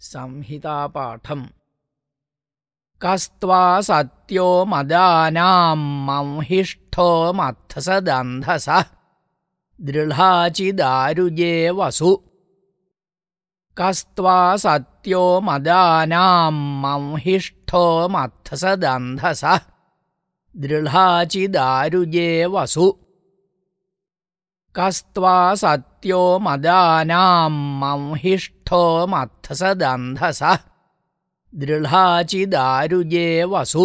संहितापाठम्। कस्त्वा सत्यो मदानाम् मंहिष्ठोमत्थसदन्धसः दृढाचिदारुजे वसु। कस्त्वा सत्यो मदानाम् मंहिष्ठोमत्थसदन्धसः दृढाचिदारुजे वसु। कस्त्वा सत्यो मदानाम् मंहिष्ठोमत्थसदन्धसः दृढाचिदारुजे वसु